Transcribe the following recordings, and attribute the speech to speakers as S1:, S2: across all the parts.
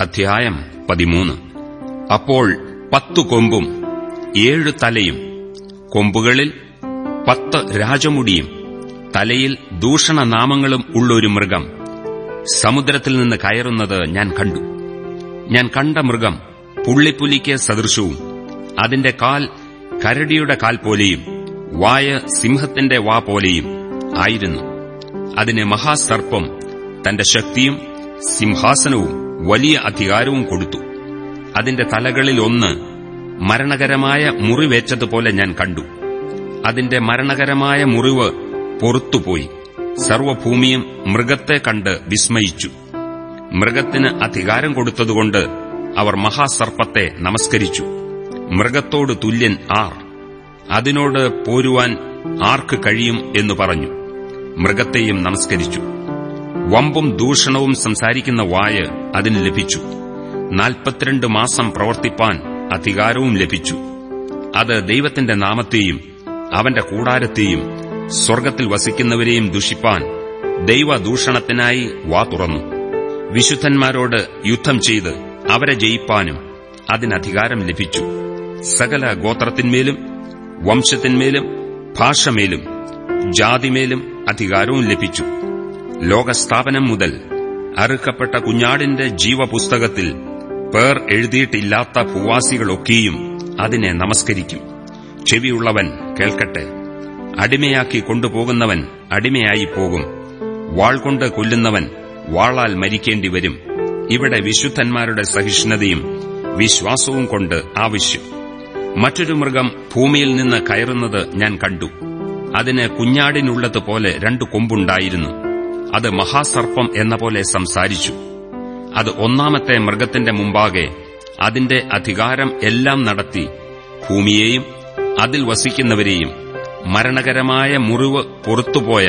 S1: അധ്യായം പതിമൂന്ന്. അപ്പോൾ പത്തു കൊമ്പും ഏഴു തലയും കൊമ്പുകളിൽ പത്ത് രാജമുടിയും തലയിൽ ദൂഷണനാമങ്ങളും ഉള്ളൊരു മൃഗം സമുദ്രത്തിൽ നിന്ന് കയറുന്നത് ഞാൻ കണ്ടു. ഞാൻ കണ്ട മൃഗം പുള്ളിപ്പുലിക്ക് സദൃശവും അതിന്റെ കാൽ കരടിയുടെ കാൽ പോലെയും വായ സിംഹത്തിന്റെ വാ പോലെയും ആയിരുന്നു. അതിന് മഹാസർപ്പം തന്റെ ശക്തിയും സിംഹാസനവും വലിയ അധികാരവും കൊടുത്തു. അതിന്റെ തലകളിൽ ഒന്ന് മരണകരമായ മുറിവേറ്റതുപോലെ ഞാൻ കണ്ടു. അതിന്റെ മരണകരമായ മുറിവ് പൊറത്തുപോയി. സർവഭൂമിയും മൃഗത്തെ കണ്ട് വിസ്മയിച്ചു. മൃഗത്തിന് അധികാരം കൊടുത്തതുകൊണ്ട് അവർ മഹാസർപ്പത്തെ നമസ്കരിച്ചു. മൃഗത്തോട് തുല്യൻ ആർ. അതിനോട് പോരുവാൻ ആർക്ക് കഴിയും എന്ന് പറഞ്ഞു. മൃഗത്തെയും നമസ്കരിച്ചു. വമ്പും ദൂഷണവും സംസാരിക്കുന്ന വായ അതിന് ലഭിച്ചു. നാൽപ്പത്തിരണ്ട് മാസം പ്രവർത്തിപ്പാൻ അധികാരവും ലഭിച്ചു. അത് ദൈവത്തിന്റെ നാമത്തെയും അവന്റെ കൂടാരത്തെയും സ്വർഗത്തിൽ വസിക്കുന്നവരെയും ദുഷിപ്പാൻ ദൈവദൂഷണത്തിനായി വാ തുറന്നു. വിശുദ്ധന്മാരോട് യുദ്ധം ചെയ്ത് അവരെ ജയിപ്പാനും അതിനധികാരം ലഭിച്ചു. സകല ഗോത്രത്തിന്മേലും വംശത്തിന്മേലും ഭാഷമേലും ജാതിമേലും അധികാരവും ലഭിച്ചു. ലോകസ്ഥാപനം മുതൽ അറുക്കപ്പെട്ട കുഞ്ഞാടിന്റെ ജീവപുസ്തകത്തിൽ പേർ എഴുതിയിട്ടില്ലാത്ത ഭൂവാസികളൊക്കെയും അതിനെ നമസ്കരിക്കും. ചെവിയുള്ളവൻ കേൾക്കട്ടെ. അടിമയാക്കി കൊണ്ടുപോകുന്നവൻ അടിമയായി പോകും. വാൾ കൊണ്ട് കൊല്ലുന്നവൻ വാളാൽ മരിക്കേണ്ടി വരും. ഇവിടെ വിശുദ്ധന്മാരുടെ സഹിഷ്ണുതയും വിശ്വാസവും കൊണ്ട് ആവശ്യം. മറ്റൊരു മൃഗം ഭൂമിയിൽ നിന്ന് കയറുന്നത് ഞാൻ കണ്ടു. അതിന് കുഞ്ഞാടിനുള്ളതുപോലെ രണ്ടു കൊമ്പുണ്ടായിരുന്നു. അത് മഹാസർപ്പം എന്ന പോലെ സംസാരിച്ചു. അത് ഒന്നാമത്തെ മൃഗത്തിന്റെ മുമ്പാകെ അതിന്റെ അധികാരം എല്ലാം നടത്തി ഭൂമിയെയും അതിൽ വസിക്കുന്നവരെയും മരണകരമായ മുറിവ് പുറത്തുപോയ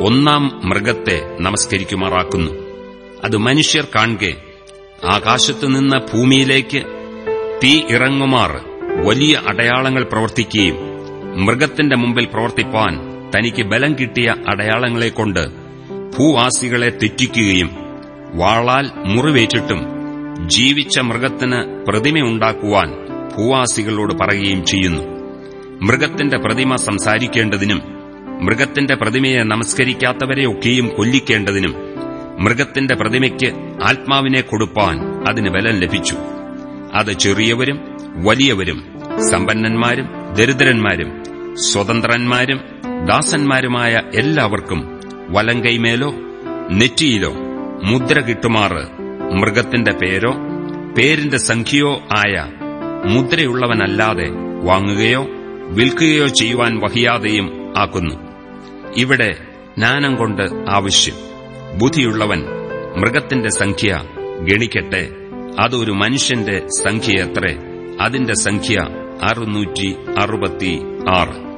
S1: ഒന്നാം മൃഗത്തെ നമസ്കരിക്കുമാറാക്കുന്നു. അത് മനുഷ്യർ കാണുക ആകാശത്തുനിന്ന് ഭൂമിയിലേക്ക് തീ ഇറങ്ങുമാർ വലിയ അടയാളങ്ങൾ പ്രവർത്തിക്കുകയും മൃഗത്തിന്റെ മുമ്പിൽ പ്രവർത്തിപ്പാൻ തനിക്ക് ബലം കിട്ടിയ അടയാളങ്ങളെക്കൊണ്ട് ഭൂവാസികളെ തെറ്റിക്കുകയും വാളാൽ മുറിവേറ്റിട്ടും ജീവിച്ച മൃഗത്തിന് പ്രതിമയുണ്ടാക്കുവാൻ ഭൂവാസികളോട് പറയുകയും ചെയ്യുന്നു. മൃഗത്തിന്റെ പ്രതിമ സംസാരിക്കേണ്ടതിനും മൃഗത്തിന്റെ പ്രതിമയെ നമസ്കരിക്കാത്തവരെയൊക്കെയും കൊല്ലിക്കേണ്ടതിനും മൃഗത്തിന്റെ പ്രതിമയ്ക്ക് ആത്മാവിനെ കൊടുപ്പാൻ അതിന് ബലം ലഭിച്ചു. അത് ചെറിയവരും വലിയവരും സമ്പന്നന്മാരും ദരിദ്രന്മാരും സ്വതന്ത്രന്മാരും ദാസന്മാരുമായ എല്ലാവർക്കും വലങ്കൈമേലോ നെറ്റിയിലോ മുദ്ര കിട്ടുമാറ് മൃഗത്തിന്റെ പേരോ പേരിന്റെ സംഖ്യയോ ആയ മുദ്രയുള്ളവനല്ലാതെ വാങ്ങുകയോ വിൽക്കുകയോ ചെയ്യുവാൻ വഹിയാതെയും ആക്കുന്നു. ഇവിടെ ജ്ഞാനം കൊണ്ട് ആവശ്യം. ബുദ്ധിയുള്ളവൻ മൃഗത്തിന്റെ സംഖ്യ ഗണിക്കട്ടെ. അതൊരു മനുഷ്യന്റെ സംഖ്യയത്രേ. അതിന്റെ സംഖ്യ അറുന്നൂറ്റി അറുപത്തി ആറ്.